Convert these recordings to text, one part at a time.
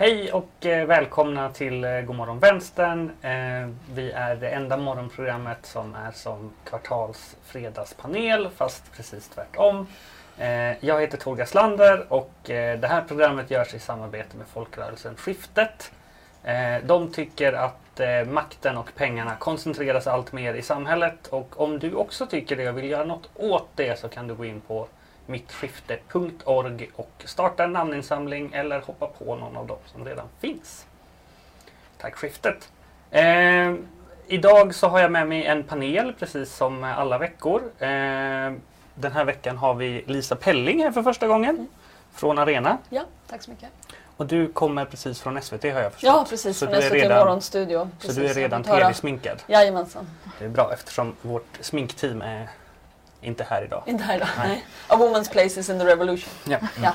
Hej och eh, välkomna till eh, Godmorgon Vänstern. Eh, vi är det enda morgonprogrammet som är som kvartals fredagspanel fast precis tvärtom. Jag heter Torga Slander och det här programmet görs i samarbete med folkrörelsen Skiftet. De tycker att makten och pengarna koncentreras allt mer i samhället och om du också tycker det och vill göra något åt det så kan du gå in på mittskifte.org och starta en namninsamling eller hoppa på någon av dem som redan finns. Tack Skiftet! Eh, idag så har jag med mig en panel precis som alla veckor. Eh, den här veckan har vi Lisa Pelling här för första gången från Arena. Ja, tack så mycket. Och du kommer precis från SVT har jag förstått. Ja, precis. Så Från SVT redan- Morgonstudio. Så Precis, du är redan 3D-sminkad. Jajamensan. Det är bra eftersom vårt sminkteam är inte här idag. Inte här idag. Nej. Nej. A woman's place is in the revolution. Ja. Ja.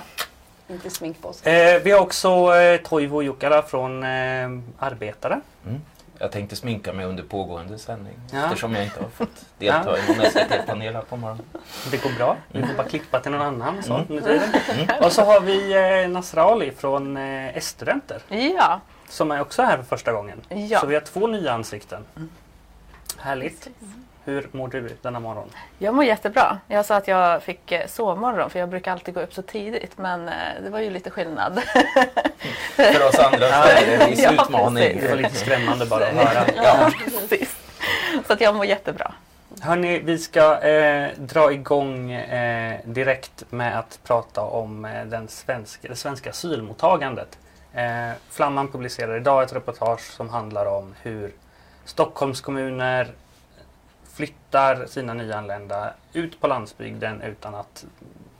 Inte sminkpåse. Eh, vi har också eh, Toivo Jukala från eh, Arbetare. Mm. Jag tänkte sminka mig under pågående sändning Ja. eftersom jag inte har fått delta i någon SVT-panel här på morgonen. Det går bra. Vi får bara klippa till någon annan. Så, Mm. tiden. Och så har vi eh, Nasra Ali från eh, S-studenter Ja, som är också här för första gången. Ja. Så vi har två nya ansikten. Härligt. Hur mår du denna morgon? jag mår jättebra. Jag sa att jag fick eh, sovmorgon för jag brukar alltid gå upp så tidigt men eh, det var ju lite skillnad. För oss andra så är det en viss Ja, utmaning. precis. Det var lite skrämmande bara att höra. ja, precis. Så att jag mår jättebra. Hörni, vi ska eh, dra igång eh, direkt med att prata om eh, den svenska, det svenska asylmottagandet. Eh, Flamman publicerar idag ett reportage som handlar om hur Stockholms kommuner flyttar sina nyanlända ut på landsbygden utan att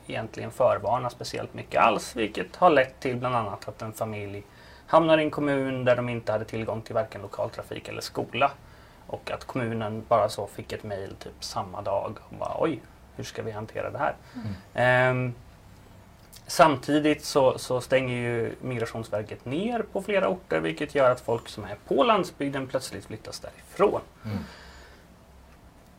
egentligen förvarna speciellt mycket alls, vilket har lett till bland annat att en familj hamnar i en kommun där de inte hade tillgång till varken lokaltrafik eller skola. Och att kommunen bara så fick ett mejl typ samma dag och bara oj, hur ska vi hantera det här? Ehm, samtidigt så, så stänger ju Migrationsverket ner på flera orter vilket gör att folk som är på landsbygden plötsligt flyttas därifrån. Mm.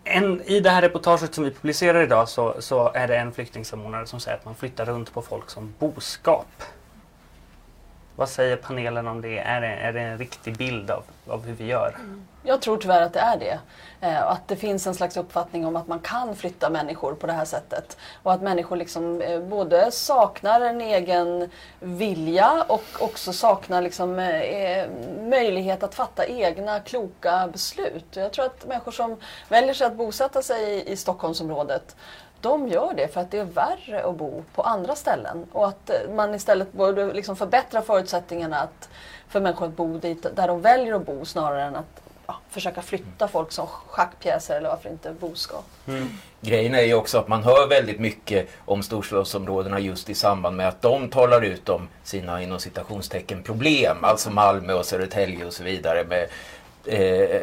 En, I det här reportaget som vi publicerar idag så, så är det en flyktingsamordnare som säger att man flyttar runt på folk som boskap. Vad säger panelen om det? Är det, är det en riktig bild av, av hur vi gör? Mm. Jag tror tyvärr att det är det. Eh, att det finns en slags uppfattning om att man kan flytta människor på det här sättet. Och att människor liksom eh, både saknar en egen vilja och också saknar liksom, eh, eh möjlighet att fatta egna kloka beslut. Jag tror att människor som väljer sig att bosätta sig i, i Stockholmsområdet de gör det för att det är värre att bo på andra ställen och att eh, man istället borde liksom förbättra förutsättningarna att, för människor att bo dit där de väljer att bo snarare än att ja, försöka flytta folk som schackpjäser eller varför inte boskap. Grejen är ju också att man hör väldigt mycket om storstadsområdena just i samband med att de talar ut om sina inom citationstecken problem. Alltså Malmö och Södertälje och så vidare med eh,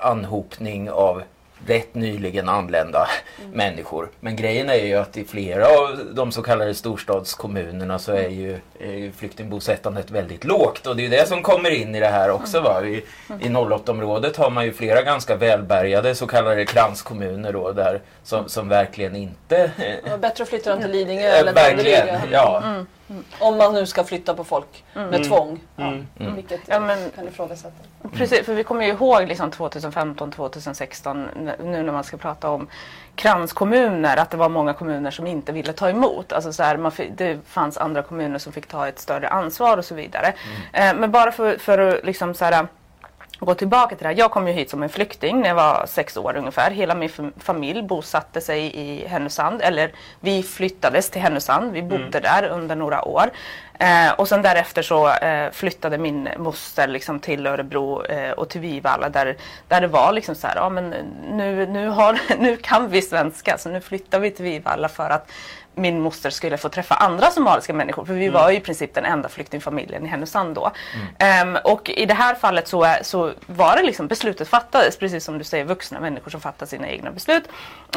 anhopning av rätt nyligen anlända människor. Men grejen är ju att i flera av de så kallade storstadskommunerna så är ju, är ju flyktingbosättandet väldigt lågt och det är ju det som kommer in i det här också. Va? I, i 08-området har man ju flera ganska välbärgade så kallade kranskommuner då där som, som verkligen inte Det var bättre att flytta dem till Lidingö Eh, eller Danderyd. Ja. Om man nu ska flytta på folk med tvång. Mm. Mm. Vilket Ja, men- kan ifrågasättas. Precis, för vi kommer ju ihåg liksom 2015, 2016 n- nu när man ska prata om kranskommuner att det var många kommuner som inte ville ta emot. Alltså så här, man det fanns andra kommuner som fick ta ett större ansvar och så vidare. Eh, men bara för, för att liksom så här, gå tillbaka till det här. Jag kom ju hit som en flykting när jag var sex år ungefär. Hela min fam- familj bosatte sig i Härnösand. Eller vi flyttades till Härnösand. Vi bodde där under några år. Eh, och sen därefter så eh, flyttade min moster liksom till Örebro eh, och till Vivalla där, där det var liksom så här, ja men nu, nu, har, nu kan vi svenska så nu flyttar vi till Vivalla för att min moster skulle få träffa andra somaliska människor. För vi var ju i princip den enda flyktingfamiljen i Härnösand då. Ehm, och i det här fallet så, så var det liksom beslutet fattades, precis som du säger, vuxna människor som fattar sina egna beslut.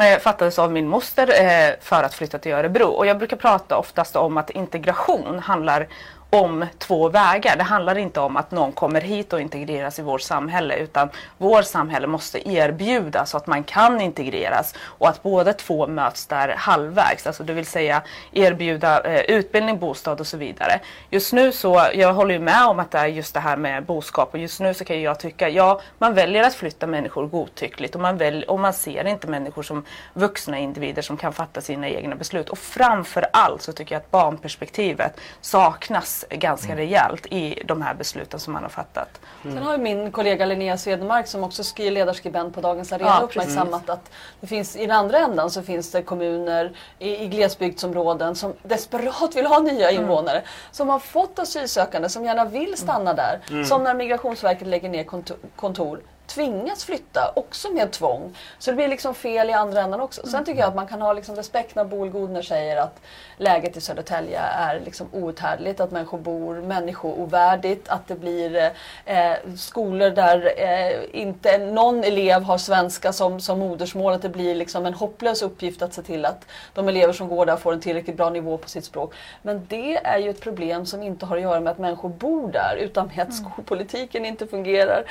Eh, fattades av min moster eh, för att flytta till Örebro. Och jag brukar prata oftast om att integration handlar om två vägar. Det handlar inte om att någon kommer hit och integreras i vårt samhälle utan vårt samhälle måste erbjuda så att man kan integreras och att båda två möts där halvvägs. Alltså det vill säga erbjuda eh, utbildning, bostad och så vidare. Just nu så, jag håller ju med om att det är just det här med boskap och just nu så kan jag tycka, ja man väljer att flytta människor godtyckligt och man, väl, och man ser inte människor som vuxna individer som kan fatta sina egna beslut. Och framför allt så tycker jag att barnperspektivet saknas ganska mm. rejält i de här besluten som man har fattat. Mm. Sen har ju min kollega Linnea Svedmark som också skriver ledarskribent på Dagens Arena ja, uppmärksammat att det finns i den andra ändan så finns det kommuner i, i glesbygdsområden som desperat vill ha nya mm. invånare. Mm. Som har fått asylsökande som gärna vill stanna där. Mm. Som när Migrationsverket lägger ner kontor, kontor tvingas flytta, också med tvång. Så det blir liksom fel i andra änden också. Sen tycker jag att man kan ha liksom respekt när Boel Godner säger att läget i Södertälje är liksom outhärdligt, att människor bor människoovärdigt, att det blir eh, skolor där eh, inte någon elev har svenska som, som modersmål, att det blir liksom en hopplös uppgift att se till att de elever som går där får en tillräckligt bra nivå på sitt språk. Men det är ju ett problem som inte har att göra med att människor bor där, utan med att mm. skolpolitiken inte fungerar,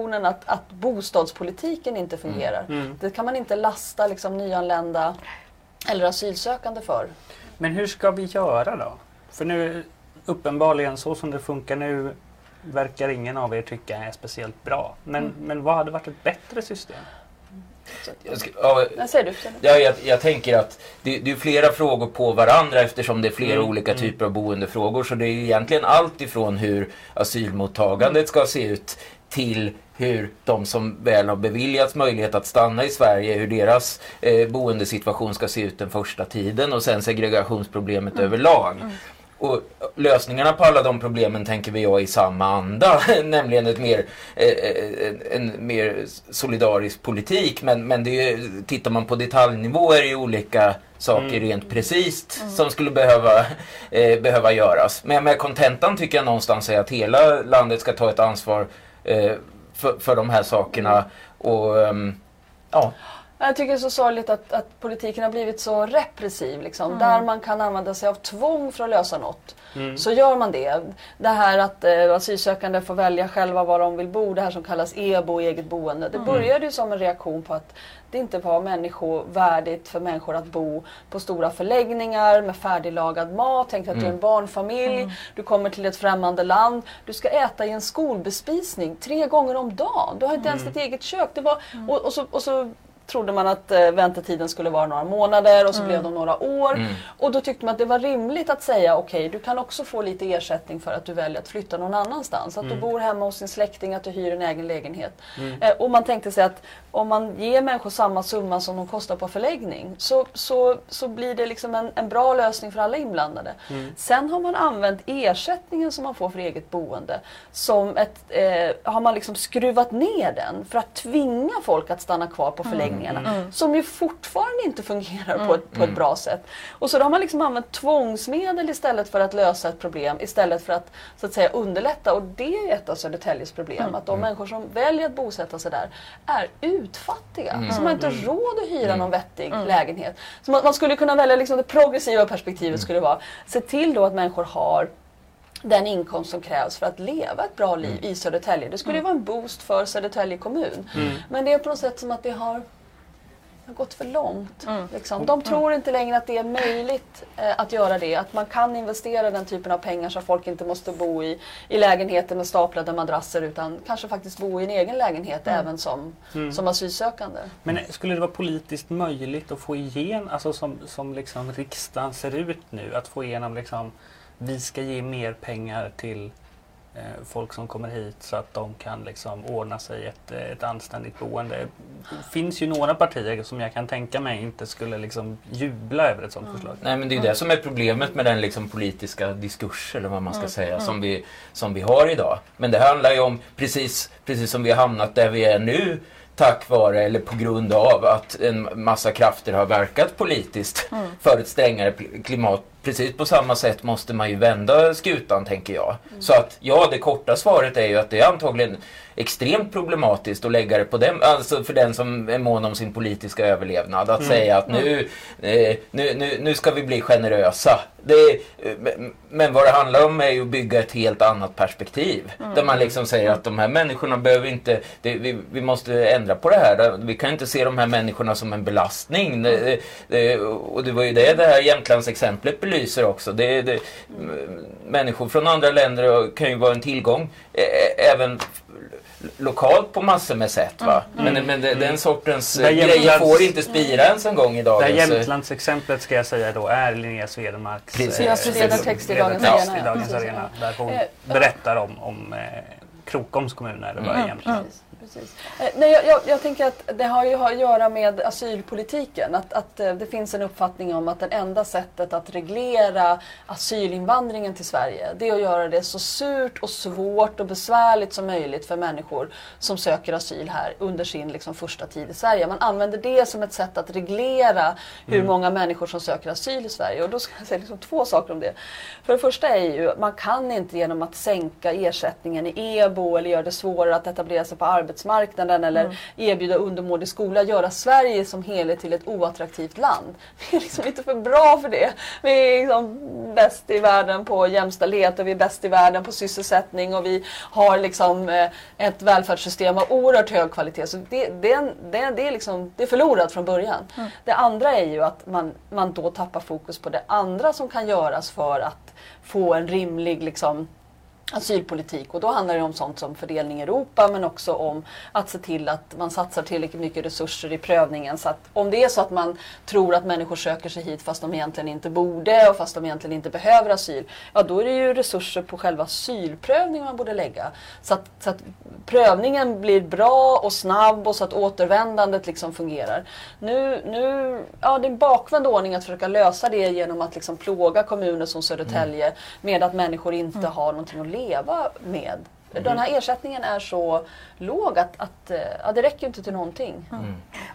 skolsegregationen, att, att bostadspolitiken inte fungerar. Mm. Mm. Det kan man inte lasta liksom, nyanlända eller asylsökande för. Men hur ska vi göra då? För nu uppenbarligen så som det funkar nu verkar ingen av er tycka är speciellt bra. Men, mm. men vad hade varit ett bättre system? Jag, ska, ja, du, ja, jag, jag, tänker att det, det, är flera frågor på varandra eftersom det är flera mm. olika mm. typer av boendefrågor. Så det är egentligen allt ifrån hur asylmottagandet ska se ut till hur de som väl har beviljats möjlighet att stanna i Sverige, hur deras eh, boendesituation ska se ut den första tiden och sen segregationsproblemet mm. överlag. Mm. Och lösningarna på alla de problemen tänker vi ha i samma anda, nämligen ett mer, eh, eh, en mer solidarisk politik. Men, men det är, tittar man på detaljnivå är det ju olika saker mm. rent precis mm. som skulle behöva, eh, behöva göras. Men med kontentan tycker jag någonstans är att hela landet ska ta ett ansvar eh, Eh, för, för de här sakerna. Och, um, ja. Jag tycker det är så sorgligt att, att politiken har blivit så repressiv. Liksom. Mm. Där man kan använda sig av tvång för att lösa något. Mm. Så gör man det. Det här att eh, asylsökande får välja själva var de vill bo, det här som kallas EBO, eget boende. Det mm. började ju som en reaktion på att det inte var människovärdigt för människor att bo på stora förläggningar med färdiglagad mat. Tänk att mm. du är en mm. barnfamilj, mm. du kommer till ett främmande land. Du ska äta i en skolbespisning tre gånger om dagen. Du har inte ens mm. ditt eget kök. Det var, och, och, så, och så trodde man att eh, väntetiden skulle vara några månader och så mm. blev de några år. Mm. Och då tyckte man att det var rimligt att säga okej, okay, du kan också få lite ersättning för att du väljer att flytta någon annanstans. Att mm. du bor hemma hos din släkting, att du hyr en egen lägenhet. Mm. Eh, och man tänkte sig att om man ger människor samma summa som de kostar på förläggning så, så, så blir det liksom en, en bra lösning för alla inblandade. Mm. Sen har man använt ersättningen som man får för eget boende som ett, eh, har man liksom skruvat ner den för att tvinga folk att stanna kvar på förläggningen föreningarna mm. som ju fortfarande inte fungerar mm. på, ett, på ett bra sätt. Och så då har man liksom använt tvångsmedel istället för att lösa ett problem istället för att så att säga underlätta och det är ett av Södertäljes problem mm. att de människor som väljer att bosätta sig där är utfattiga mm. som har inte mm. råd att hyra någon vettig lägenhet. Så man, man, skulle kunna välja liksom det progressiva perspektivet skulle vara se till då att människor har den inkomst som krävs för att leva ett bra liv mm. i Södertälje. Det skulle mm. vara en boost för Södertälje kommun. Mm. Men det är på något sätt som att det har har gått för långt. Mm. Liksom. De tror inte längre att det är möjligt eh, att göra det. Att man kan investera den typen av pengar så att folk inte måste bo i, i lägenheter med staplade madrasser utan kanske faktiskt bo i en egen lägenhet mm. även som, mm. som asylsökande. Men skulle det vara politiskt möjligt att få igenom, alltså som, som liksom riksdagen ser ut nu, att få igenom liksom, vi ska ge mer pengar till folk som kommer hit så att de kan liksom ordna sig ett, eh, ett anständigt boende. Det finns ju några partier som jag kan tänka mig inte skulle liksom jubla över ett sådant mm. förslag. Nej men det är det som är problemet med den liksom politiska diskurs eller vad man ska mm. säga mm. som, vi, som vi har idag. Men det handlar ju om precis, precis som vi har hamnat där vi är nu tack vare eller på grund av att en massa krafter har verkat politiskt mm. för ett strängare klimat precis på samma sätt måste man ju vända skutan tänker jag. Så att ja, det korta svaret är ju att det är antagligen extremt problematiskt att lägga det på den, alltså för den som är mån om sin politiska överlevnad. Att Mm. säga att nu, eh, nu, nu, nu ska vi bli generösa. Det, eh, men- vad det handlar om är ju att bygga ett helt annat perspektiv. Där man liksom säger att de här människorna behöver inte, det, vi, vi måste ändra på det här. Vi kan inte se de här människorna som en belastning. Det, det, och det var ju det det här Jämtlandsexemplet belyser också. Det, det, m- människor från andra länder kan ju vara en tillgång. Även lokalt på massor med sätt. Va? Men, men det, den sortens Där eh, grejer Jämtlands- får inte spira ens en gång i Det här dagens... eh, Jämtlandsexemplet ska jag säga då är Linnea Swedenmarks. Ledartext i Dagens Arena, i. Dagens Arena. Där hon Eh, berättar om, om eh, Krokoms kommun eller vad det egentligen Precis, precis. Eh, Nej, jag, jag, jag tänker att det har ju att göra med asylpolitiken. Att, att eh, det finns en uppfattning om att det enda sättet att reglera asylinvandringen till Sverige det är att göra det så surt och svårt och besvärligt som möjligt för människor som söker asyl här under sin liksom, första tid i Sverige. Man använder det som ett sätt att reglera hur många människor som söker asyl i Sverige. Och då ska jag säga liksom två saker om det. För det första är ju att man kan inte genom att sänka ersättningen i EBO eller göra det svårare att etablera sig på arbetsmarknaden eller erbjuda undermålig skola göra Sverige som helhet till ett oattraktivt land. Vi är liksom inte för bra för det. Vi är liksom bäst i världen på jämställdhet och vi är bäst i världen på sysselsättning och vi har liksom eh, ett välfärdssystem av oerhört hög kvalitet. Så det, det, det, det, är liksom, det är förlorat från början. Det andra är ju att man, man då tappar fokus på det andra som kan göras för att få en rimlig liksom, asylpolitik. Och då handlar det om sånt som fördelning i Europa men också om att se till att man satsar tillräckligt mycket resurser i prövningen. Så att om det är så att man tror att människor söker sig hit fast de egentligen inte borde och fast de egentligen inte behöver asyl ja då är det ju resurser på själva asylprövningen man borde lägga. Så att, så att prövningen blir bra och snabb och så att återvändandet liksom fungerar. Nu, nu ja, det är en bakvänd ordning att försöka lösa det genom att liksom plåga kommuner som Södertälje med att människor inte har någonting att leva leva med den här ersättningen är så låg att, att eh, ja, det räcker inte till någonting.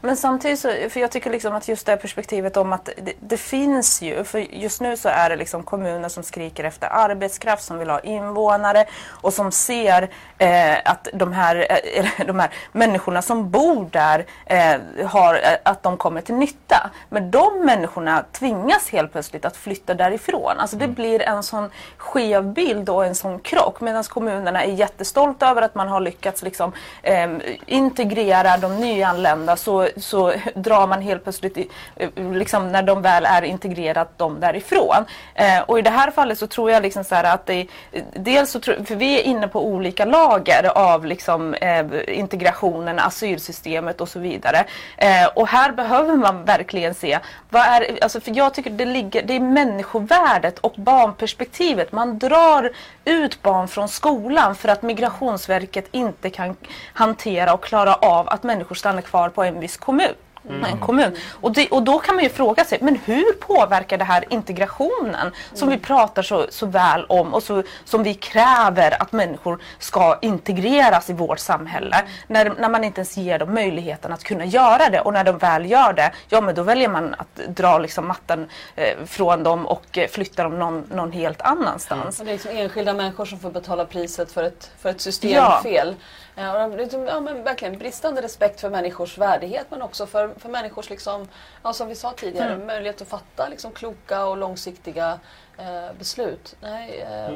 Men samtidigt så, för jag tycker liksom att just det här perspektivet om att det, det finns ju, för just nu så är det liksom kommuner som skriker efter arbetskraft, som vill ha invånare och som ser eh, att de här, eh, de här människorna som bor där eh, har, eh, att de kommer till nytta. Men de människorna tvingas helt plötsligt att flytta därifrån. Alltså det blir en sån skev bild och en sån krock medan kommunerna är jättestolta över att man har lyckats liksom, eh, integrera de nyanlända så, så drar man helt plötsligt, i, eh, liksom, när de väl är integrerat, dem därifrån. Eh, och i det här fallet så tror jag liksom så här att det, dels så tror, för vi är inne på olika lager av liksom, eh, integrationen, asylsystemet och så vidare. Eh, och här behöver man verkligen se, vad är, alltså för jag tycker det ligger, det är människovärdet och barnperspektivet. Man drar ut barn från skolan för att att Migrationsverket inte kan hantera och klara av att människor stannar kvar på en viss kommun. En kommun. Och, det, och då kan man ju fråga sig, men hur påverkar det här integrationen som vi pratar så, så väl om och så, som vi kräver att människor ska integreras i vårt samhälle när, när man inte ens ger dem möjligheten att kunna göra det och när de väl gör det, ja men då väljer man att dra liksom mattan eh, från dem och eh, flytta dem någon, någon helt annanstans. Och det är liksom enskilda människor som får betala priset för ett, för ett systemfel. Ja. Och det är liksom, ja, men verkligen bristande respekt för människors värdighet men också för, för människors, liksom, ja, som vi sa tidigare, Mm. möjlighet att fatta liksom, kloka och långsiktiga eh, beslut. Nej, eh,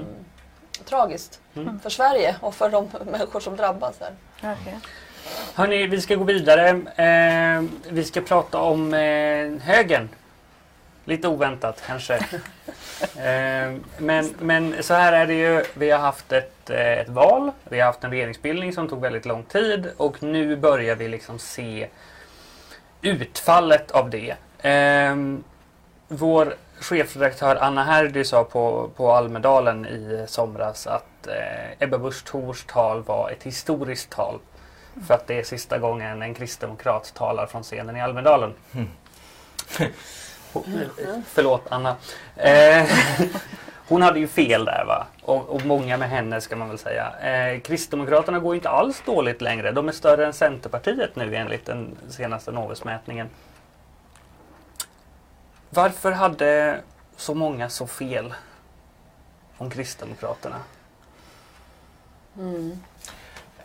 Tragiskt för Sverige och för de människor som drabbas. Där. Okej. Hörni, vi ska gå vidare. Eh, vi ska prata om eh, högern. Lite oväntat kanske. eh, men, men så här är det ju. Vi har haft ett, eh, ett val. Vi har haft en regeringsbildning som tog väldigt lång tid och nu börjar vi liksom se utfallet av det. Eh, vår chefredaktör Anna Herdy sa på, på Almedalen i somras att eh, Ebba Busch Thors tal var ett historiskt tal. För att det är sista gången en kristdemokrat talar från scenen i Almedalen. Hon- Förlåt Anna. Eh, hon hade ju fel där va? Och, och många med henne ska man väl säga. Eh, Kristdemokraterna går inte alls dåligt längre. De är större än Centerpartiet nu enligt den senaste Novusmätningen. Varför hade så många så fel om Kristdemokraterna?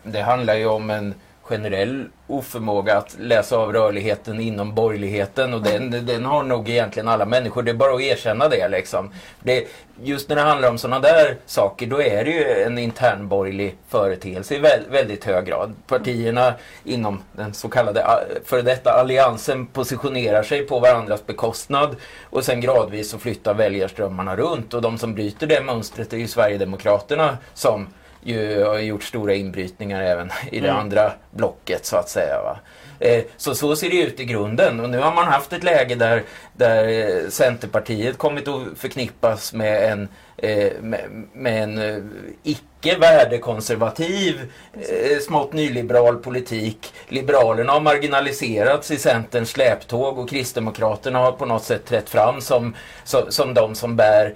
Det handlar ju om en generell oförmåga att läsa av rörligheten inom borgerligheten och den, den har nog egentligen alla människor. Det är bara att erkänna det. Liksom. det just när det handlar om sådana där saker då är det ju en intern borgerlig företeelse i väldigt hög grad. Partierna inom den så kallade ah, före detta alliansen positionerar sig på varandras bekostnad och sen gradvis så flyttar väljarströmmarna runt och de som bryter det mönstret är ju Sverigedemokraterna som ju har gjort stora inbrytningar även i det mm. andra blocket så att säga. Va? Eh, så så ser det ut i grunden och nu har man haft ett läge där, där eh, Centerpartiet kommit att förknippas med en, eh, med, med en icke värdekonservativ, smått nyliberal politik. Liberalerna har marginaliserats i Centerns släptåg och Kristdemokraterna har på något sätt trätt fram som, som, som de som bär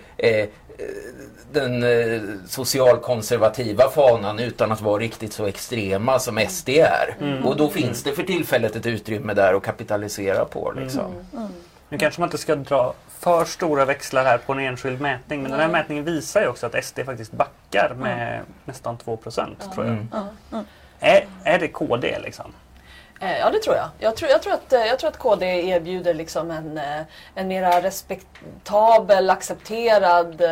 den eh, socialkonservativa fanan utan att vara riktigt så extrema som SD är. Mm. Och då finns det för tillfället ett utrymme där att kapitalisera på. Liksom. Mm. Mm. Nu kanske man inte ska dra för stora växlar här på en enskild mätning men den här mätningen visar ju också att SD faktiskt backar med nästan 2 procent tror jag. Är, är det KD liksom? Eh, ja, det tror jag. Jag tror, jag tror, att, eh, jag tror att KD erbjuder liksom en, eh, en mera respektabel, accepterad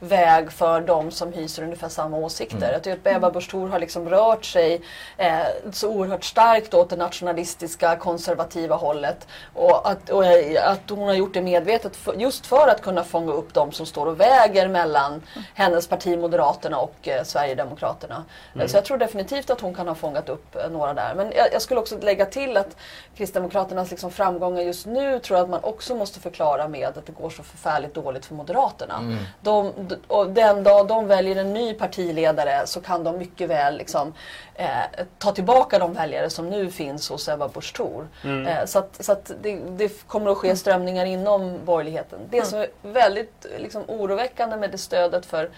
väg för de som hyser ungefär samma åsikter. Mm. Jag tycker att Ebba Busch Thor har liksom rört sig eh, så oerhört starkt åt det nationalistiska, konservativa hållet. Och att, och att hon har gjort det medvetet för, just för att kunna fånga upp de som står och väger mellan mm. hennes parti Moderaterna och eh, Sverigedemokraterna. Mm. Så jag tror definitivt att hon kan ha fångat upp några där. Men jag, jag skulle också lägga lägga till att Kristdemokraternas liksom framgångar just nu tror jag att man också måste förklara med att det går så förfärligt dåligt för Moderaterna. Mm. De, och den dag de väljer en ny partiledare så kan de mycket väl liksom, eh, ta tillbaka de väljare som nu finns hos Ebba Busch Thor. Mm. Eh, så att, så att det, det, kommer att ske strömningar inom borgerligheten. Det mm. som är väldigt liksom, oroväckande med det stödet för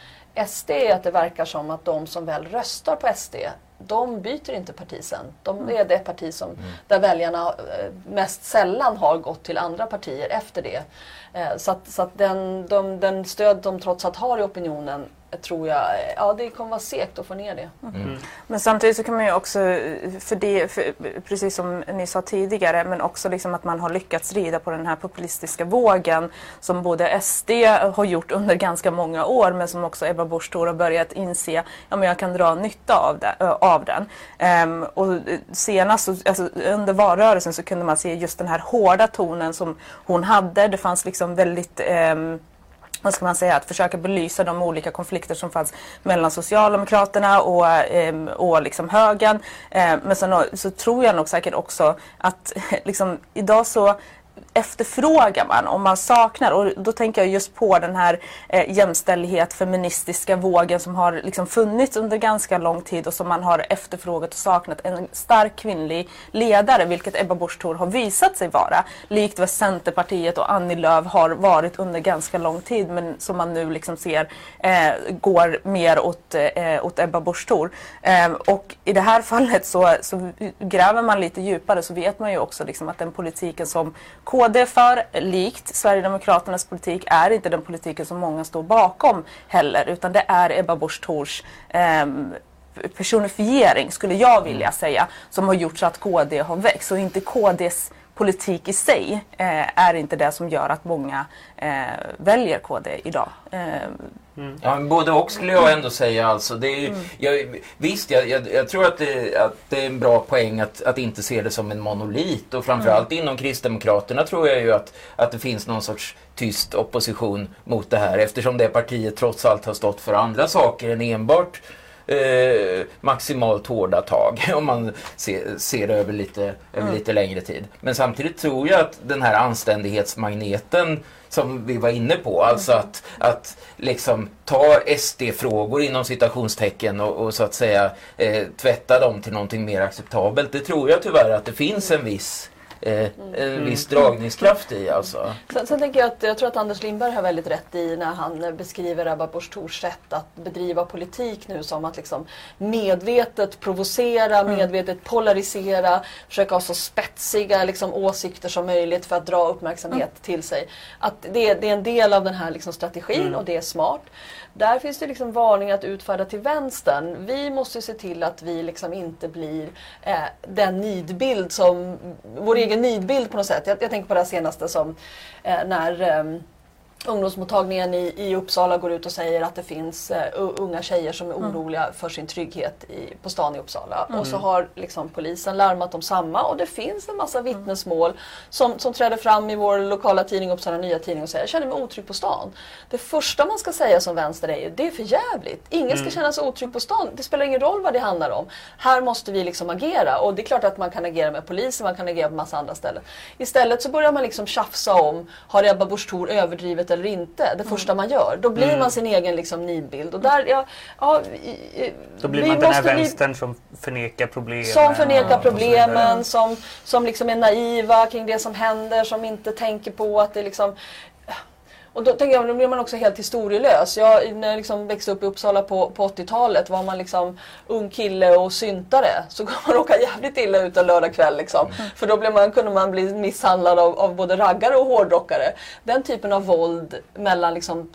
SD är att det verkar som att de som väl röstar på SD de byter inte parti sen. De mm. är det parti som, mm. där väljarna eh, mest sällan har gått till andra partier efter det. Eh, så att, så att den, de, den stöd de trots allt har i opinionen tror jag, ja det kommer vara segt att få ner det. Mm. mm. Men samtidigt så kan man ju också, för det, för, precis som ni sa tidigare, men också liksom att man har lyckats rida på den här populistiska vågen som både SD har gjort under ganska många år men som också Ebba Busch Thor har börjat inse, ja men jag kan dra nytta av, det, av den. Um, och senast, alltså, under valrörelsen så kunde man se just den här hårda tonen som hon hade. Det fanns liksom väldigt um, vad ska man säga, att försöka belysa de olika konflikter som fanns mellan Socialdemokraterna och, eh, och liksom högern. Eh, men sen så tror jag nog säkert också att liksom, idag så efterfrågar man, om man saknar, och då tänker jag just på den här eh, jämställdhet, feministiska vågen som har liksom funnits under ganska lång tid och som man har efterfrågat och saknat. En stark kvinnlig ledare, vilket Ebba Busch Thor har visat sig vara. Likt vad Centerpartiet och Annie Lööf har varit under ganska lång tid men som man nu liksom ser eh, går mer åt, eh, åt Ebba Busch Thor. Eh, och i det här fallet så, så gräver man lite djupare så vet man ju också liksom att den politiken som KD för, likt Sverigedemokraternas politik, är inte den politiken som många står bakom heller, utan det är Ebba Busch Thors eh, personifiering, skulle jag vilja säga, som har gjort så att KD har växt och inte KDs politik i sig eh, är inte det som gör att många eh, väljer KD idag. Mm. Ja, både och skulle jag ändå säga. Alltså. Det är, mm. jag, visst, jag, jag, jag tror att det, att det, är en bra poäng att, att inte se det som en monolit. Och framförallt mm. inom Kristdemokraterna tror jag ju att, att det finns någon sorts tyst opposition mot det här. Eftersom det partiet trots allt har stått för andra saker än enbart eh, maximalt hårda tag om man ser, ser det över lite, över mm. lite längre tid. Men samtidigt tror jag att den här anständighetsmagneten som vi var inne på, alltså mm. att, att liksom ta SD-frågor inom citationstecken och, och så att säga eh, tvätta dem till någonting mer acceptabelt. Det tror jag tyvärr att det finns en viss eh, en viss dragningskraft i alltså. Sen, sen tänker jag att jag tror att Anders Lindberg har väldigt rätt i när han beskriver Ebba Busch Thors sätt att bedriva politik nu som att liksom medvetet provocera, medvetet polarisera, försöka ha så spetsiga liksom, åsikter som möjligt för att dra uppmärksamhet till sig. Att det, det är en del av den här liksom, strategin och det är smart. Där finns det liksom varningar att utfärda till vänstern. Vi måste se till att vi liksom inte blir eh, den nidbild som, vår egen nidbild på något sätt. Jag, jag tänker på det här senaste som eh, när eh, ungdomsmottagningen i, i Uppsala går ut och säger att det finns eh, u- unga tjejer som är oroliga för sin trygghet i, på stan i Uppsala. Och så har liksom polisen larmat om samma och det finns en massa vittnesmål som, som träder fram i vår lokala tidning Uppsala Nya Tidning och säger jag känner mig otrygg på stan. Det första man ska säga som vänster är ju det är för jävligt. Ingen ska känna sig otrygg på stan. Det spelar ingen roll vad det handlar om. Här måste vi liksom agera och det är klart att man kan agera med polisen, man kan agera på massa andra ställen. Istället så börjar man liksom tjafsa om har Ebba Busch Thor överdrivit eller inte. Det första man gör. Då blir man sin egen liksom nidbild. Och där, ja, ja, Då blir man den här vänstern som förnekar problemen. som förnekar problemen, som, som liksom är naiva kring det som händer, som inte tänker på att det liksom och då tänker jag, då blir man också helt historielös. Jag, när jag liksom växte upp i Uppsala på, på 80-talet var man liksom ung kille och syntare så kunde man råka jävligt illa ut en lördag kväll. Liksom. För då blev man, kunde man bli misshandlad av, av både raggare och hårdrockare. Den typen av våld mellan liksom,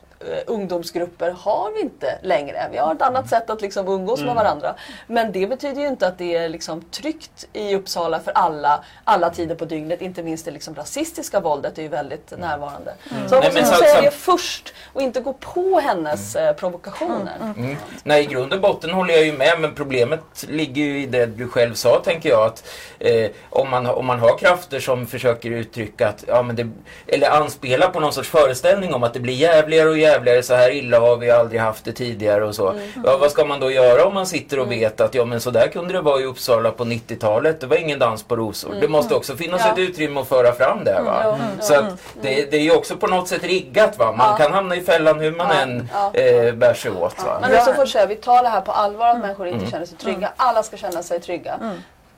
ungdomsgrupper har vi inte längre. Vi har ett annat sätt att liksom umgås med varandra. Men det betyder ju inte att det är liksom tryggt i Uppsala för alla, alla tider på dygnet. Inte minst det liksom rasistiska våldet är ju väldigt närvarande. Så man Nej, måste så- säga det först och inte gå på hennes eh, provokationer. Mm. Nej, i grund och botten håller jag ju med, men problemet ligger ju i det du själv sa, tänker jag. Att, eh, om, man, om man har krafter som försöker uttrycka att, ja, men det, eller anspela på någon sorts föreställning om att det blir jävligare och jävligare, så här illa har vi aldrig haft det tidigare och så. Ja, vad ska man då göra om man sitter och vet att, ja men så där kunde det vara i Uppsala på 90-talet, det var ingen dans på rosor. Det måste också finnas Ja. ett utrymme att föra fram det. Va? Mm. Så att det, det är ju också på något sätt riggat. Va? Man Ja. kan hamna i fällan hur man Ja. än Ja. eh, bär sig åt. Va? Men det är så fort säga, vi tar det här på allvar att människor inte känner sig trygga. Alla ska känna sig trygga.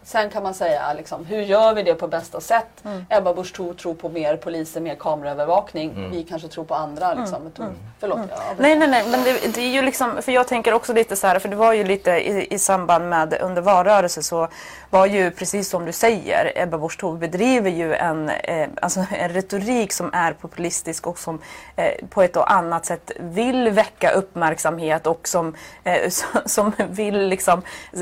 Sen kan man säga, liksom, hur gör vi det på bästa sätt? Ebba Busch Thor tror på mer poliser, mer kameraövervakning. Vi kanske tror på andra liksom, metoder. Förlåt. jag avbröt. Nej, nej, nej, men det, det är ju liksom, för jag tänker också lite så här, för det var ju lite i, i samband med under valrörelse så var ju precis som du säger, Ebba Busch Thor bedriver ju en, eh, alltså en retorik som är populistisk och som eh, på ett och annat sätt vill väcka uppmärksamhet och som, eh, som, vill liksom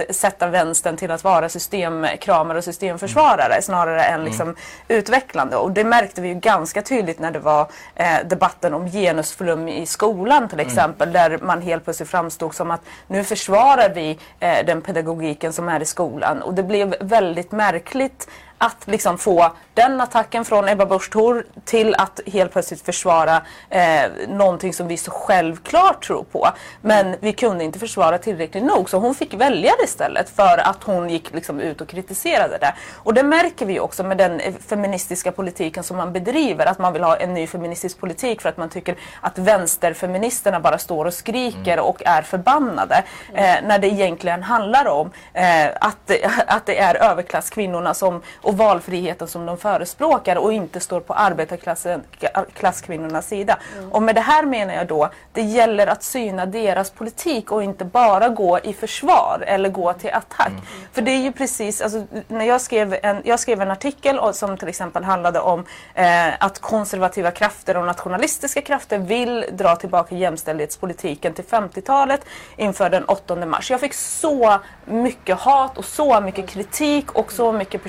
sätta vänstern till att vara systemkramare och systemförsvarare snarare än liksom utvecklande. Och det märkte vi ju ganska tydligt när det var eh, debatten om genusflum i skolan till exempel, där man helt plötsligt framstod som att nu försvarar vi eh, den pedagogiken som är i skolan. Och det blev väldigt märkligt att liksom få den attacken från Ebba Busch Thor till att helt plötsligt försvara eh, någonting som vi så självklart tror på. Men vi kunde inte försvara tillräckligt nog så hon fick välja det istället för att hon gick liksom ut och kritiserade det. Och det märker vi också med den eh, feministiska politiken som man bedriver, att man vill ha en ny feministisk politik för att man tycker att vänsterfeministerna bara står och skriker och är förbannade. Eh, när det egentligen handlar om eh, att, att det är överklasskvinnorna som, och valfriheten som de förespråkar och inte står på arbetarklasskvinnornas sida. Och med det här menar jag då, det gäller att syna deras politik och inte bara gå i försvar eller gå till attack. För det är ju precis, alltså, när jag skrev en, jag skrev en artikel som till exempel handlade om eh, att konservativa krafter och nationalistiska krafter vill dra tillbaka jämställdhetspolitiken till 50-talet inför den 8 mars. Jag fick så mycket hat och så mycket kritik och så mycket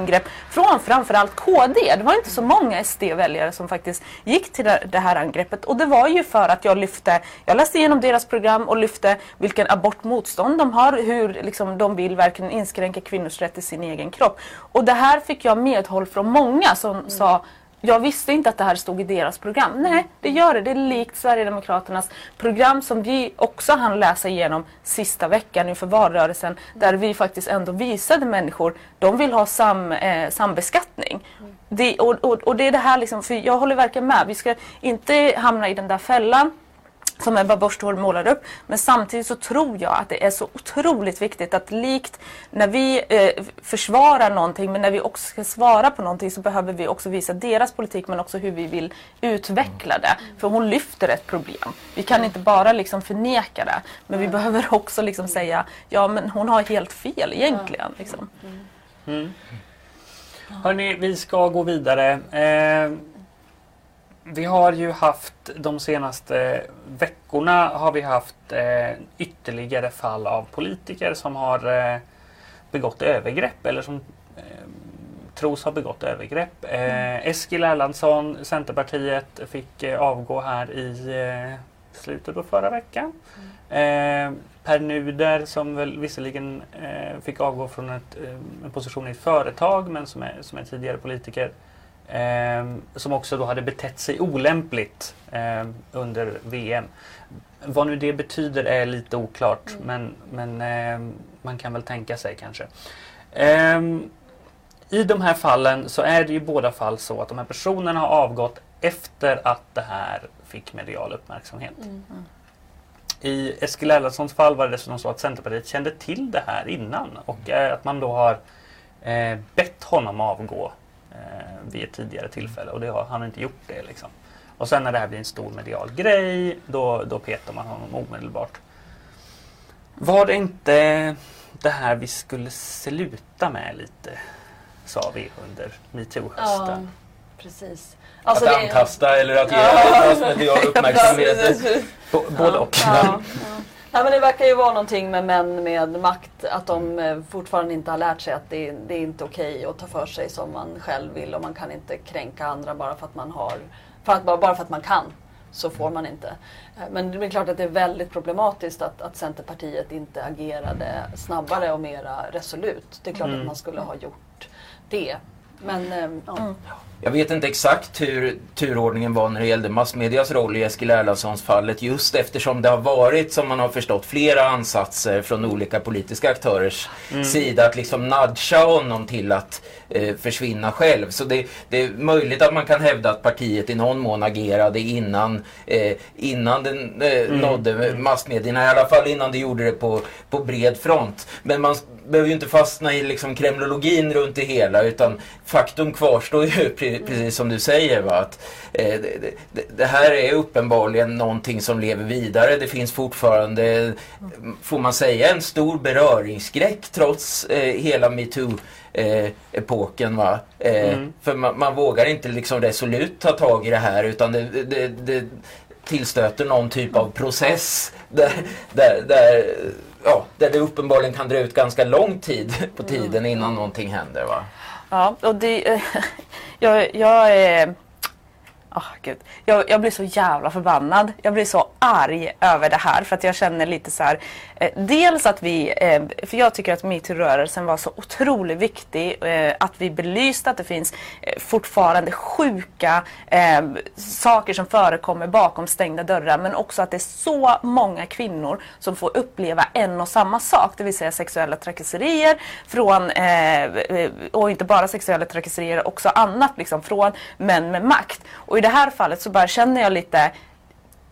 angrepp från framförallt KD. Det var inte så många SD-väljare som faktiskt gick till det här angreppet och det var ju för att jag lyfte, jag läste igenom deras program och lyfte vilken abortmotstånd de har, hur liksom, de vill verkligen inskränka kvinnors rätt till sin egen kropp. Och det här fick jag medhåll från många som sa jag visste inte att det här stod i deras program. Nej, det gör det. Det är likt Sverigedemokraternas program som vi också hann läsa igenom sista veckan inför valrörelsen. Där vi faktiskt ändå visade människor, de vill ha sam, eh, sambeskattning. Det, och, och, och det är det här liksom, för jag håller verkligen med. Vi ska inte hamna i den där fällan som Ebba Busch målar upp. Men samtidigt så tror jag att det är så otroligt viktigt att likt när vi eh, försvarar någonting men när vi också ska svara på någonting så behöver vi också visa deras politik men också hur vi vill utveckla det. För hon lyfter ett problem. Vi kan inte bara liksom förneka det men vi behöver också liksom säga ja men hon har helt fel egentligen. Liksom. Mm. Hörni, vi ska gå vidare. Eh, vi har ju haft de senaste veckorna har vi haft eh, ytterligare fall av politiker som har eh, begått övergrepp eller som eh, tros ha begått övergrepp. Eh, Eskil Erlandsson, Centerpartiet, fick eh, avgå här i eh, slutet på förra veckan. Eh, per Nuder som väl visserligen fick avgå från ett, en position i ett företag men som är, som är tidigare politiker. Eh, som också då hade betett sig olämpligt eh, under VM. Vad nu det betyder är lite oklart men, men eh, man kan väl tänka sig kanske. Ehm, I de här fallen så är det i båda fall så att de här personerna har avgått efter att det här fick medial uppmärksamhet. I Eskil Erlandssons fall var det dessutom så att Centerpartiet kände till det här innan och eh, att man då har eh, bett honom avgå eh, vid ett tidigare tillfälle och det har han inte gjort det. Liksom. Och sen när det här blir en stor medial grej då, då petar man honom omedelbart. Var det inte det här vi skulle sluta med lite, sa vi under Ja, metoo-hösten? precis. Att Alltså, det- antasta eller att ge Ja. massmedial uppmärksamhet. Precis. Både och. Ja, ja. Nej, men det verkar ju vara någonting med män med makt, att de eh, fortfarande inte har lärt sig att det, det är inte okej att ta för sig som man själv vill och man kan inte kränka andra bara för att man har, för att, bara bara för att man kan. Så får man inte. Eh, Men det är klart att det är väldigt problematiskt att, att Centerpartiet inte agerade snabbare och mera resolut. Det är klart Mm. att man skulle ha gjort det. Men eh, ja. Jag vet inte exakt hur turordningen var när det gällde massmedias roll i Eskil Erlandssons fallet just eftersom det har varit, som man har förstått, flera ansatser från olika politiska aktörers sida att liksom nudga honom till att eh, försvinna själv. Så det, det är möjligt att man kan hävda att partiet i någon mån agerade innan, eh, innan den eh, nådde massmedierna, i alla fall innan det gjorde det på, på bred front. Men man behöver ju inte fastna i liksom kremlologin runt det hela utan faktum kvarstår ju pre- precis som du säger. Va? Att, eh, det, det, det här är uppenbarligen någonting som lever vidare. Det finns fortfarande, får man säga, en stor beröringsskräck trots eh, hela metoo. Eh, epoken va. Eh, Mm. För man, man vågar inte liksom resolut ta tag i det här utan det, det, det tillstöter någon typ av process där, där, där, ja, där det uppenbarligen kan dra ut ganska lång tid på tiden innan någonting händer. Va? Ja, och det... jag, jag är... Åh, Gud. Jag, jag blir så jävla förbannad. Jag blir så arg över det här för att jag känner lite så här. Eh, dels att vi, eh, för jag tycker att metoo-rörelsen var så otroligt viktig. Eh, att vi belyste att det finns eh, fortfarande sjuka eh, saker som förekommer bakom stängda dörrar. Men också att det är så många kvinnor som får uppleva en och samma sak. Det vill säga sexuella trakasserier från, eh, eh och inte bara sexuella trakasserier, också annat liksom från män med makt. Och i det här fallet så bara känner jag lite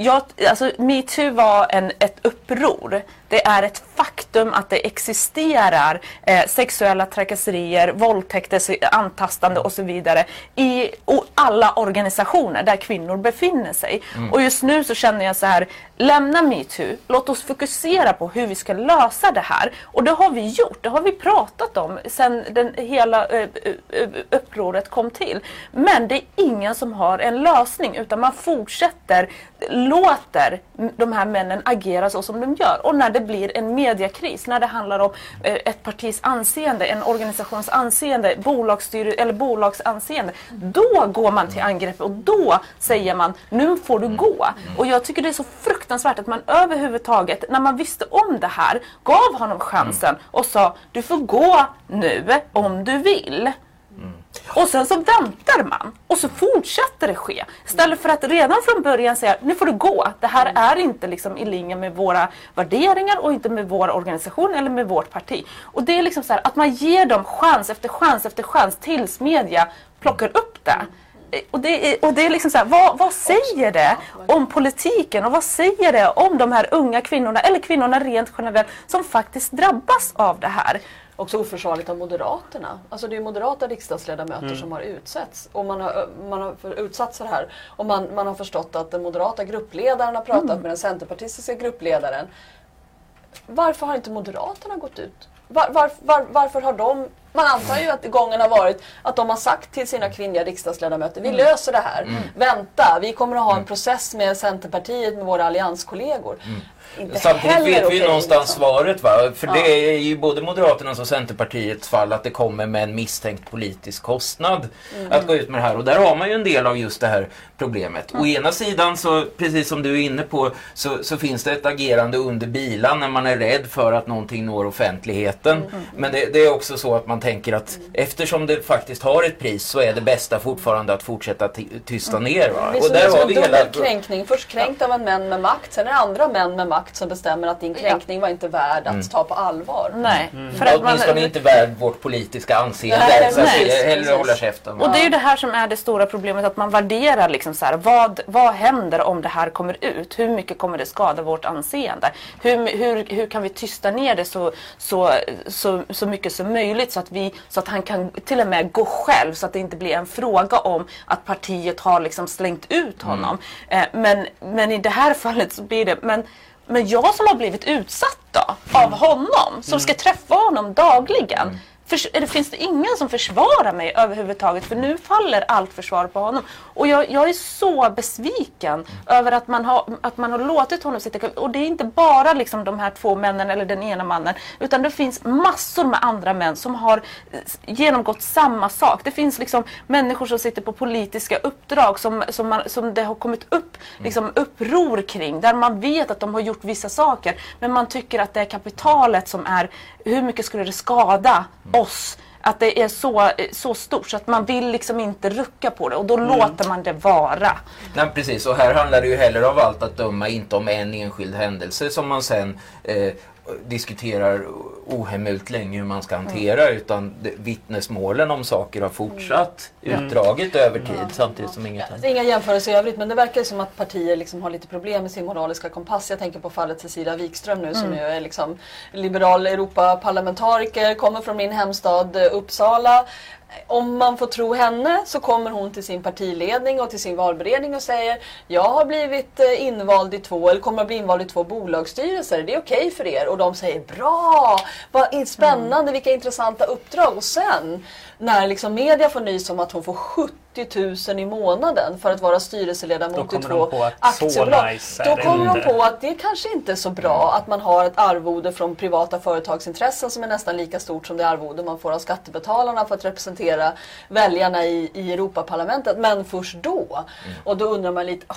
jag, alltså, metoo var en, ett uppror. Det är ett faktum att det existerar eh, sexuella trakasserier, våldtäkter, antastande och så vidare i alla organisationer där kvinnor befinner sig. Och just nu så känner jag så här, lämna metoo, låt oss fokusera på hur vi ska lösa det här. Och det har vi gjort, det har vi pratat om sedan den hela eh, eh, upproret kom till. Men det är ingen som har en lösning utan man fortsätter, låter de här männen agerar så som de gör. Och när det blir en mediakris, när det handlar om eh, ett partis anseende, en organisations anseende, bolagsstyre eller bolags anseende, då går man till angrepp och då säger man nu får du gå. Och jag tycker det är så fruktansvärt att man överhuvudtaget, när man visste om det här, gav honom chansen och sa du får gå nu om du vill. Och sen så väntar man och så fortsätter det ske. Istället för att redan från början säga nu får du gå. Det här är inte liksom i linje med våra värderingar och inte med vår organisation eller med vårt parti. Och det är liksom så här att man ger dem chans efter chans efter chans tills media plockar upp det. och det är, och det är liksom så här, vad, vad säger det om politiken och vad säger det om de här unga kvinnorna eller kvinnorna rent generellt som faktiskt drabbas av det här? Också oförsvarligt av Moderaterna. Alltså det är moderata riksdagsledamöter Mm. som har utsetts. Och man har, man har för- utsatts för det här. Och man, man har förstått att den moderata gruppledaren har pratat med den centerpartistiska gruppledaren. Varför har inte Moderaterna gått ut? Var, var, var, varför har de... Man antar ju att gången har varit att de har sagt till sina kvinnliga riksdagsledamöter, vi löser det här. Vänta, vi kommer att ha en process med Centerpartiet, med våra allianskollegor. Inte Samtidigt vet vi ju någonstans liksom. svaret va? För Ja. det är ju både Moderaternas och Centerpartiets fall att det kommer med en misstänkt politisk kostnad Mm. att gå ut med det här. Och där har man ju en del av just det här problemet. Å ena sidan så, precis som du är inne på, så, så finns det ett agerande under bilan när man är rädd för att någonting når offentligheten. Mm. Men det, det är också så att man tänker att eftersom det faktiskt har ett pris så är det bästa fortfarande att fortsätta ty- tysta ner. Va? Mm. Det är Och som, där det är som har vi hela... kränkning. Först kränkt av en män med makt, sen är det andra män med makt som bestämmer att din kränkning var inte värd att Mm. ta på allvar. Nej. Mm. För att man, Åtminstone inte värd vårt politiska anseende. Nej, så att precis, hellre hålla käften. Och det är ju det här som är det stora problemet, att man värderar liksom så här, vad, vad händer om det här kommer ut? Hur mycket kommer det skada vårt anseende? Hur, hur, hur kan vi tysta ner det så, så, så, så mycket som möjligt så att, vi, så att han kan till och med gå själv så att det inte blir en fråga om att partiet har liksom slängt ut honom. Eh, men, men i det här fallet så blir det, men men jag som har blivit utsatt då, av honom, som ska träffa honom dagligen. Förs- eller finns det ingen som försvarar mig överhuvudtaget? För nu faller allt försvar på honom. Och jag, jag är så besviken över att man, har, att man har låtit honom sitta. Och det är inte bara liksom de här två männen eller den ena mannen. Utan det finns massor med andra män som har genomgått samma sak. Det finns liksom människor som sitter på politiska uppdrag som, som, man, som det har kommit upp liksom, uppror kring. Där man vet att de har gjort vissa saker. Men man tycker att det är kapitalet som är, hur mycket skulle det skada oss? Att det är så, så stort så att man vill liksom inte rucka på det och då låter man det vara. Nej, precis. Och här handlar det ju heller av allt att döma inte om en enskild händelse som man sen eh, diskuterar ohemult länge hur man ska hantera utan det, vittnesmålen om saker har fortsatt utdraget över tid samtidigt som inget Det händer. är inga jämförelser i övrigt men det verkar som att partier liksom har lite problem med sin moraliska kompass. Jag tänker på fallet Cecilia Wikström nu som ju är liksom liberal Europaparlamentariker, kommer från min hemstad Uppsala. Om man får tro henne så kommer hon till sin partiledning och till sin valberedning och säger Jag har blivit eh, invald i två, eller kommer att bli invald i två bolagsstyrelser. Det är okej för er. Och de säger Bra! Vad spännande, vilka intressanta uppdrag. Och sen när liksom media får nys om att hon får 70 000 i månaden för att vara styrelseledamot i två aktiebolag. nice Då kommer de på att det kanske inte är så bra att man har ett arvode från privata företagsintressen som är nästan lika stort som det arvode man får av skattebetalarna för att representera väljarna i, i Europaparlamentet. Men först då. Mm. Och då undrar man lite, åh,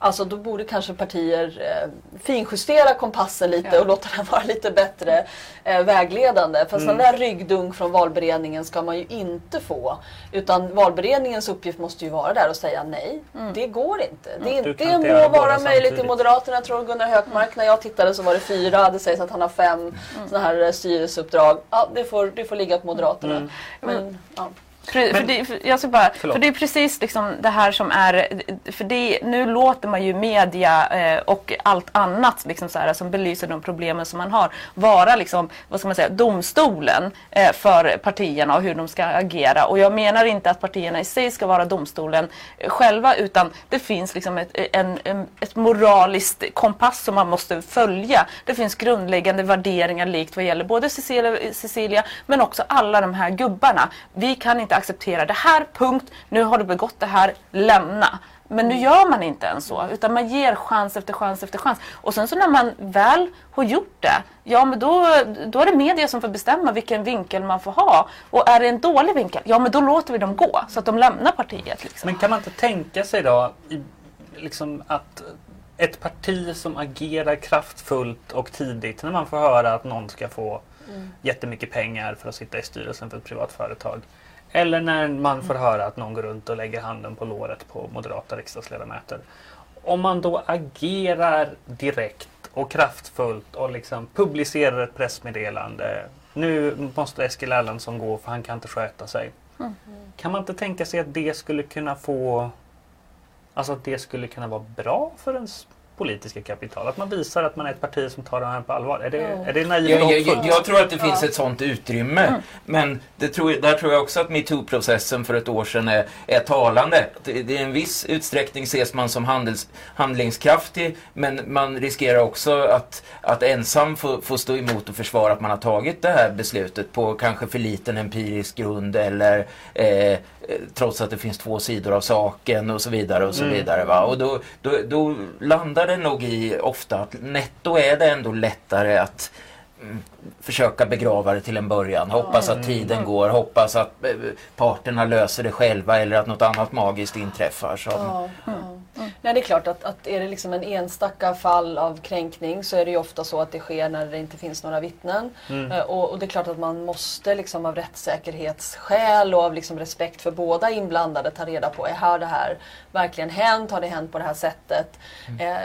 Alltså då borde kanske partier eh, finjustera kompassen lite Ja. och låta den vara lite bättre eh, vägledande. För sån där ryggdunk från valberedningen ska man ju inte få. Utan valberedningens uppgift måste ju vara där och säga nej, det går inte. Det, du det kan inte må göra båda vara möjligt i. Moderaterna. Tror Gunnar Hökmark, när jag tittade så var det fyra. Det sägs att han har fem såna här eh, styrelseuppdrag. Ja, det får, det får ligga på Moderaterna. Men, ja. Pre- för det, för, jag ska bara, Förlåt. för det är precis liksom det här som är, för det, nu låter man ju media eh, och allt annat liksom så här, som belyser de problemen som man har vara liksom, vad ska man säga, domstolen eh, för partierna och hur de ska agera. Och jag menar inte att partierna i sig ska vara domstolen eh, själva utan det finns liksom ett, en, en, ett moraliskt kompass som man måste följa. Det finns grundläggande värderingar likt vad gäller både Cecilia, Cecilia men också alla de här gubbarna. Vi kan inte acceptera det här, punkt. Nu har du begått det här, lämna. Men nu gör man inte ens så, utan man ger chans efter chans efter chans. Och sen så när man väl har gjort det, ja men då, då är det media som får bestämma vilken vinkel man får ha. Och är det en dålig vinkel, ja men då låter vi dem gå så att de lämnar partiet. Liksom. Men kan man inte tänka sig då i, liksom att ett parti som agerar kraftfullt och tidigt när man får höra att någon ska få jättemycket pengar för att sitta i styrelsen för ett privat företag. Eller när man får höra att någon går runt och lägger handen på låret på moderata riksdagsledamöter. Om man då agerar direkt och kraftfullt och liksom publicerar ett pressmeddelande. Nu måste Eskil Erlandsson gå för han kan inte sköta sig. Kan man inte tänka sig att det skulle kunna få Alltså att det skulle kunna vara bra för ens politiska kapital? Att man visar att man är ett parti som tar det här på allvar. Är det, Ja. är det naivt Jag, jag, jag, jag tror att det finns Ja. ett sånt utrymme. Men det tror, där tror jag också att metoo-processen för ett år sedan är, är talande. Det, det, I en viss utsträckning ses man som handels, handlingskraftig men man riskerar också att, att ensam få, få stå emot och försvara att man har tagit det här beslutet på kanske för liten empirisk grund eller eh, trots att det finns två sidor av saken och så vidare och så Mm. vidare. Va? Och då, då, då landar det nog i ofta att netto är det ändå lättare att försöka begrava det till en början. Hoppas att tiden går, hoppas att eh, parterna löser det själva eller att något annat magiskt inträffar. Som, Ja, ja. Nej, det är klart att, att är det liksom en enstaka fall av kränkning så är det ju ofta så att det sker när det inte finns några vittnen. Mm. Eh, Och, och det är klart att man måste liksom av rättssäkerhetsskäl och av liksom respekt för båda inblandade ta reda på, är har det här verkligen hänt? Har det hänt på det här sättet? Mm. Eh,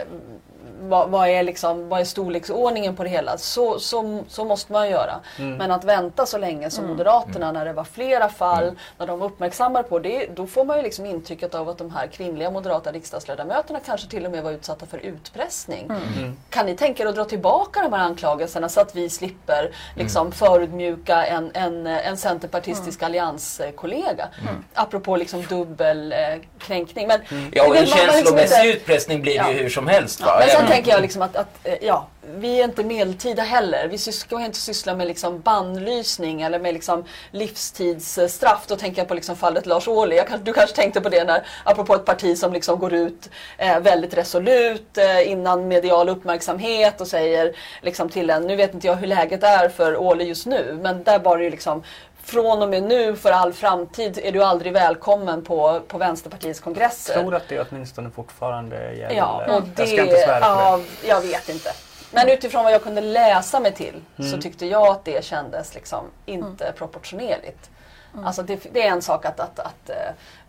vad, vad, är liksom, vad är storleksordningen på det hela? Så, så, så måste man göra. Mm. Men att vänta så länge som Moderaterna när det var flera fall, när de uppmärksammar på det, då får man ju liksom intrycket av att de här kvinnliga moderata riksdagsledamöterna kanske till och med var utsatta för utpressning. Mm. Kan ni tänka er att dra tillbaka de här anklagelserna så att vi slipper liksom förödmjuka en, en, en centerpartistisk allianskollega? Apropå liksom dubbel eh, kränkning. Men, ja, och en man liksom känslomässig inte- utpressning blir det Ja. ju hur som helst. Va? men sen tänker jag liksom att, att eh, ja, vi är inte medeltida heller. Vi ska inte syssla med liksom bannlysning eller med liksom livstidsstraff. Då tänker jag på liksom fallet Lars Ohly. Jag du kanske tänkte på det när, apropå ett parti som liksom går ut eh, väldigt resolut eh, innan medial uppmärksamhet och säger liksom till en, nu vet inte jag hur läget är för Ohly just nu, men där var det ju liksom från och med nu för all framtid är du aldrig välkommen på, på Vänsterpartiets kongresser. tror att det åtminstone fortfarande gäller. Ja, och det, jag ska inte svära på ja, det. Jag vet inte. Men utifrån vad jag kunde läsa mig till Mm. så tyckte jag att det kändes liksom inte proportionerligt. Alltså det, det är en sak att, att, att eh,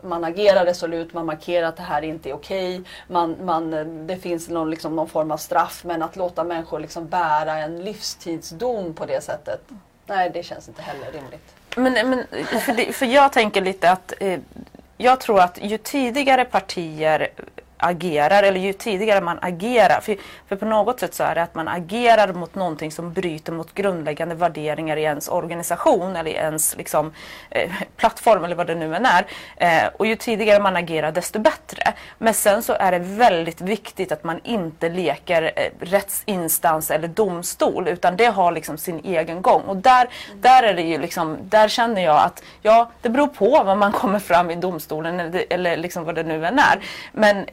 man agerar resolut, man markerar att det här inte är okej. Man, man, eh, det finns någon, liksom, någon form av straff men att låta människor liksom bära en livstidsdom på det sättet. Nej, det känns inte heller rimligt. Men, men för, det, för jag tänker lite att eh, jag tror att ju tidigare partier agerar eller ju tidigare man agerar, för, för på något sätt så är det att man agerar mot någonting som bryter mot grundläggande värderingar i ens organisation eller i ens liksom, eh, plattform eller vad det nu än är. Eh, och ju tidigare man agerar desto bättre. Men sen så är det väldigt viktigt att man inte leker eh, rättsinstans eller domstol utan det har liksom sin egen gång. Och där, där är det ju liksom, där känner jag att ja, det beror på vad man kommer fram i domstolen eller, eller liksom vad det nu än är. Men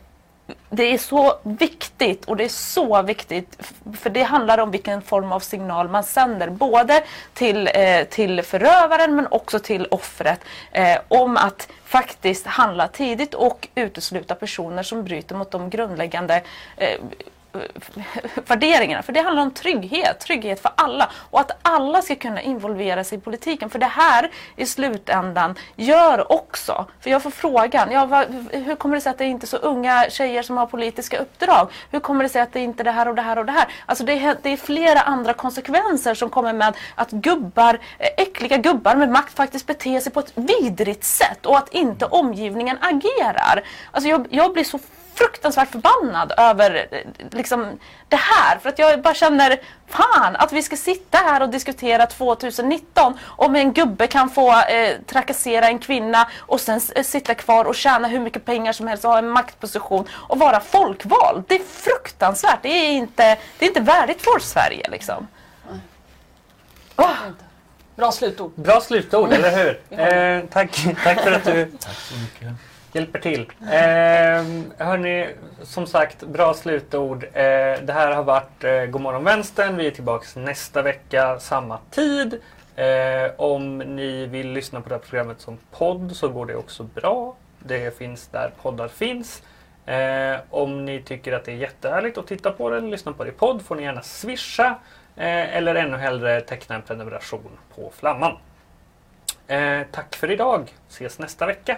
det är så viktigt och det är så viktigt för det handlar om vilken form av signal man sänder både till, eh, till förövaren men också till offret eh, om att faktiskt handla tidigt och utesluta personer som bryter mot de grundläggande eh, värderingarna. För det handlar om trygghet, trygghet för alla och att alla ska kunna involvera sig i politiken. För det här i slutändan gör också, för jag får frågan, ja, vad, hur kommer det sig att det inte är så unga tjejer som har politiska uppdrag? Hur kommer det sig att det inte är det här och det här och det här? Alltså det är, det är flera andra konsekvenser som kommer med att gubbar, eh, äckliga gubbar med makt faktiskt beter sig på ett vidrigt sätt och att inte omgivningen agerar. Alltså jag, jag blir så fruktansvärt förbannad över liksom, det här. För att jag bara känner, fan att vi ska sitta här och diskutera 2019 om en gubbe kan få eh, trakassera en kvinna och sen eh, sitta kvar och tjäna hur mycket pengar som helst och ha en maktposition och vara folkvald. Det är fruktansvärt. Det är inte, det är inte värdigt för Sverige liksom. Åh, Bra slutord. Bra slutord, eller hur? Eh, tack, tack för att du Tack så mycket hjälper till. Eh, hörni, som sagt, bra slutord. Eh, det här har varit eh, Godmorgon Vänstern. Vi är tillbaka nästa vecka, samma tid. Eh, om ni vill lyssna på det här programmet som podd så går det också bra. Det finns där poddar finns. Eh, om ni tycker att det är jättehärligt att titta på det eller lyssna på det i podd får ni gärna swisha eh, eller ännu hellre teckna en prenumeration på Flamman. Eh, tack för idag. Ses nästa vecka.